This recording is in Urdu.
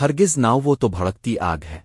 ہرگز ناؤ وہ تو بھڑکتی آگ ہے۔